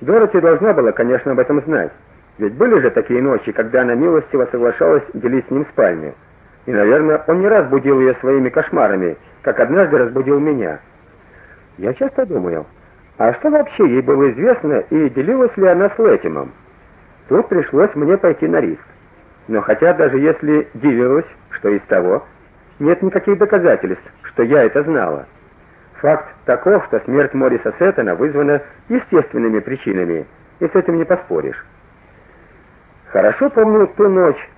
Дороти должна была, конечно, об этом знать. Ведь были же такие ночи, когда она милостиво соглашалась делить с ним спальню. И, наверное, он не раз будил ее своими кошмарами, как однажды разбудил меня. Я часто думаю, а что вообще ей было известно и делилась ли она с Лэтимом? Тут пришлось мне пойти на риск. Но хотя даже если делилась, что из того, нет никаких доказательств, что я это знала. Факт таков, что смерть Мориса Сеттона вызвана естественными причинами, и с этим не поспоришь. Хорошо помню ту ночь,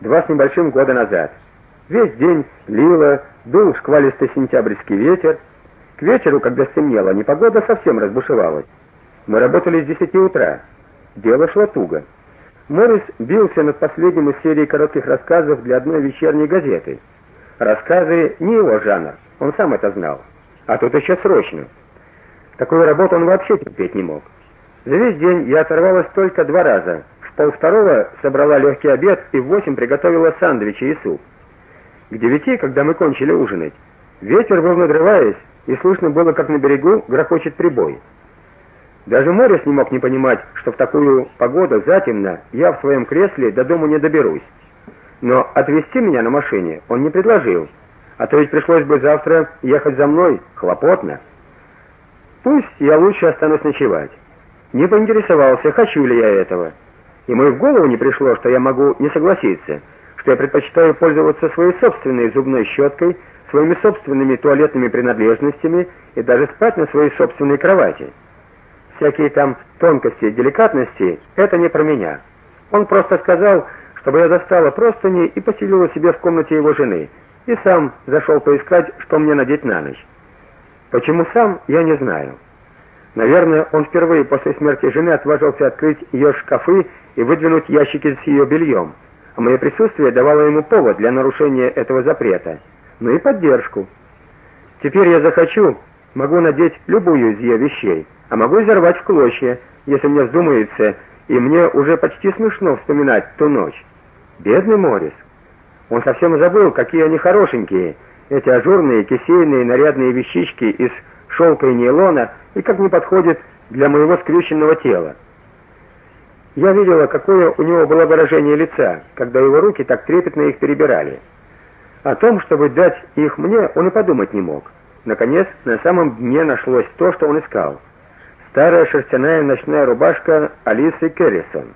два с небольшим года назад. Весь день лило, дул шквалистый сентябрьский ветер. К вечеру, когда стемнело, непогода совсем разбушевалась. Мы работали с 10 утра. Дело шло туго. Морис бился над последним из серии коротких рассказов для одной вечерней газеты. Рассказы не его жанр, он сам это знал. А тут еще срочно. Такую работу он вообще терпеть не мог. За весь день я оторвалась только два раза. В полвторого собрала легкий обед и в восемь приготовила сандвичи и суп. К девяти, когда мы кончили ужинать, ветер был надрываясь, и слышно было, как на берегу грохочет прибой. Даже Морис не мог не понимать, что в такую погоду затемно я в своем кресле до дома не доберусь. Но отвезти меня на машине он не предложил, а то ведь пришлось бы завтра ехать за мной, хлопотно. Пусть я лучше останусь ночевать. Не поинтересовался, хочу ли я этого. И мне в голову не пришло, что я могу не согласиться, что я предпочитаю пользоваться своей собственной зубной щеткой, своими собственными туалетными принадлежностями и даже спать на своей собственной кровати всякие там тонкости, деликатности это не про меня. Он просто сказал, чтобы я достала простыни и поселила себе в комнате его жены, и сам зашел поискать, что мне надеть на ночь. Почему сам, я не знаю. Наверное, он впервые после смерти жены отважился открыть ее шкафы и выдвинуть ящики с ее бельем. А мое присутствие давало ему повод для нарушения этого запрета, ну и поддержку. Теперь я захочу, могу надеть любую из ее вещей а могу изорвать в клочья, если мне вздумается, и мне уже почти смешно вспоминать ту ночь. Бедный Морис. Он совсем забыл, какие они хорошенькие, эти ажурные кисейные нарядные вещички из шелка и нейлона, и как не подходят для моего скрюченного тела. Я видела, какое у него было выражение лица, когда его руки так трепетно их перебирали. О том, чтобы дать их мне, он и подумать не мог. Наконец, на самом дне нашлось то, что он искал старая шерстяная ночная рубашка Алисы Керрисон.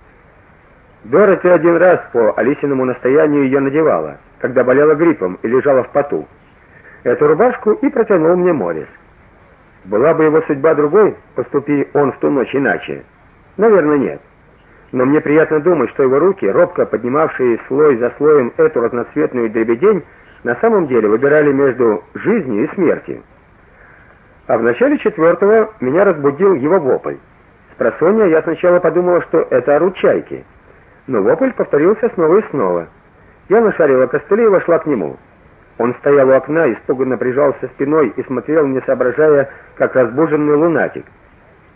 Дороти один раз по Алисиному настоянию ее надевала, когда болела гриппом и лежала в поту. Эту рубашку и протянул мне Морис. Была бы его судьба другой, поступи он в ту ночь иначе. Наверное, нет. Но мне приятно думать, что его руки, робко поднимавшие слой за слоем эту разноцветную дребедень, на самом деле выбирали между жизнью и смертью. А в начале четвертого меня разбудил его вопль. С просонья я сначала подумала, что это орут чайки. Но вопль повторился снова и снова. Я нашарила костыли и вошла к нему. Он стоял у окна, испуганно прижался спиной и смотрел, не соображая, как разбуженный лунатик.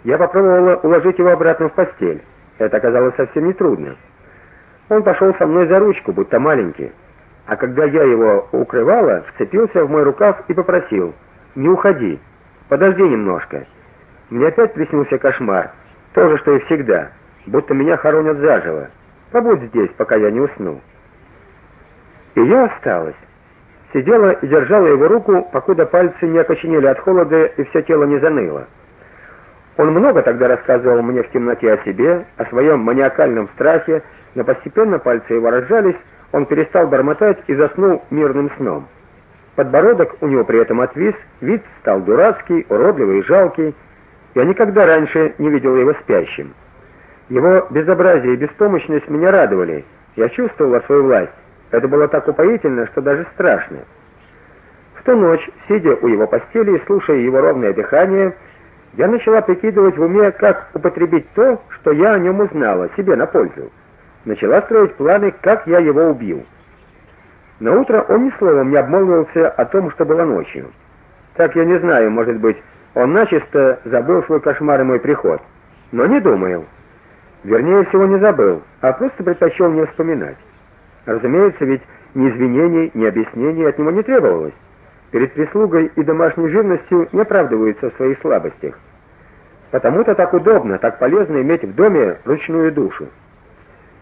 Я попробовала уложить его обратно в постель. Это оказалось совсем нетрудно. Он пошел со мной за ручку, будто маленький. А когда я его укрывала, вцепился в мой рукав и попросил: "Не уходи". Подожди немножко. Мне опять приснился кошмар, то же, что и всегда, будто меня хоронят заживо. Побудь здесь, пока я не усну. И я осталась. Сидела и держала его руку, покуда пальцы не окоченели от холода и все тело не заныло. Он много тогда рассказывал мне в темноте о себе, о своем маниакальном страхе, но постепенно пальцы его разжались, он перестал бормотать и заснул мирным сном. Подбородок у него при этом отвис, вид стал дурацкий, уродливый и жалкий. Я никогда раньше не видел его спящим. Его безобразие и беспомощность меня радовали. Я чувствовал свою власть. Это было так упоительно, что даже страшно. В ту ночь, сидя у его постели и слушая его ровное дыхание, я начала прикидывать в уме, как употребить то, что я о нем узнала, себе на пользу. Начала строить планы, как я его убью. На утро он ни словом не обмолвился о том, что было ночью. Так я не знаю, может быть, он начисто забыл свой кошмар и мой приход. Но не думаю. Вернее всего, не забыл, а просто предпочел не вспоминать. Разумеется, ведь ни извинений, ни объяснений от него не требовалось. Перед прислугой и домашней живностью не оправдывается в своих слабостях. Потому-то так удобно, так полезно иметь в доме ручную душу.